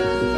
아!